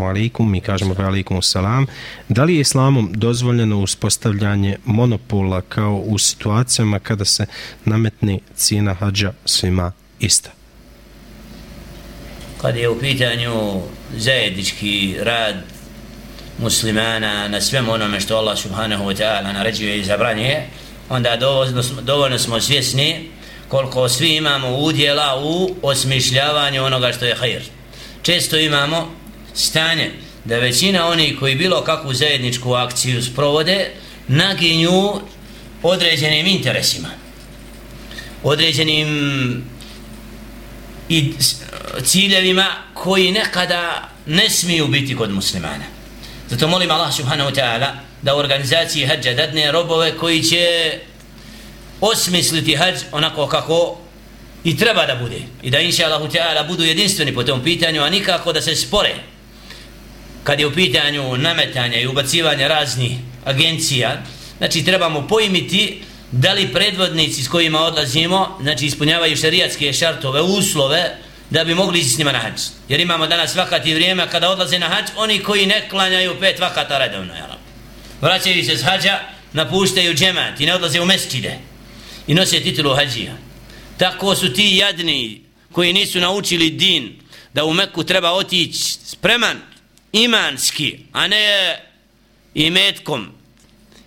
assalamu alaikum, mi kažemo ve alaikum salam. Da li je islamom dozvoljeno uspostavljanje monopola kao u situacijama kada se nametne cijena hađa svima ista? Kad je u pitanju zajednički rad muslimana na svem onome što Allah subhanahu wa ta'ala naređuje i zabranje, onda dovoljno, dovoljno smo svjesni koliko svi imamo udjela u osmišljavanju onoga što je hajr. Često imamo stanje da većina oni koji bilo kakvu zajedničku akciju sprovode naginju određenim interesima određenim i ciljevima koji nekada ne smiju biti kod muslimana. Zato molim Allah subhanahu wa ta'ala da u organizaciji hađa dadne robove koji će osmisliti hađ onako kako i treba da bude i da inša Allahu ta'ala budu jedinstveni po tom pitanju a nikako da se spore kad je u pitanju nametanja i ubacivanja raznih agencija znači trebamo pojmiti da li predvodnici s kojima odlazimo znači ispunjavaju šarijatske šartove uslove da bi mogli ići s njima na hađ jer imamo danas vakati vrijeme kada odlaze na hađ oni koji ne klanjaju pet vakata redovno jel? vraćaju se s hađa napuštaju džemat i ne odlaze u mesčide i nose titulu hađija tako su ti jadni koji nisu naučili din da u Meku treba otići spreman imanski a ne imetkom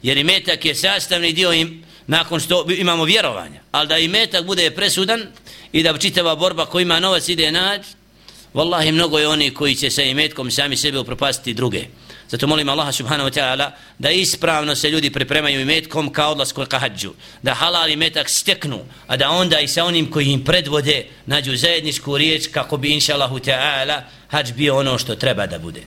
jer imetak je sastavni dio im, nakon što imamo vjerovanja ali da imetak bude presudan i da čitava borba ko ima novac ide nađ Wallahi mnogo je oni koji će sa imetkom sami sebe upropastiti druge Zato molim Allaha subhanahu wa ta'ala da ispravno se ljudi pripremaju imetkom ka odlasku ka hađu. Da halal imetak steknu, a da onda i sa onim koji im predvode nađu zajedničku riječ kako bi inša Allahu ta'ala hađ bio ono što treba da bude.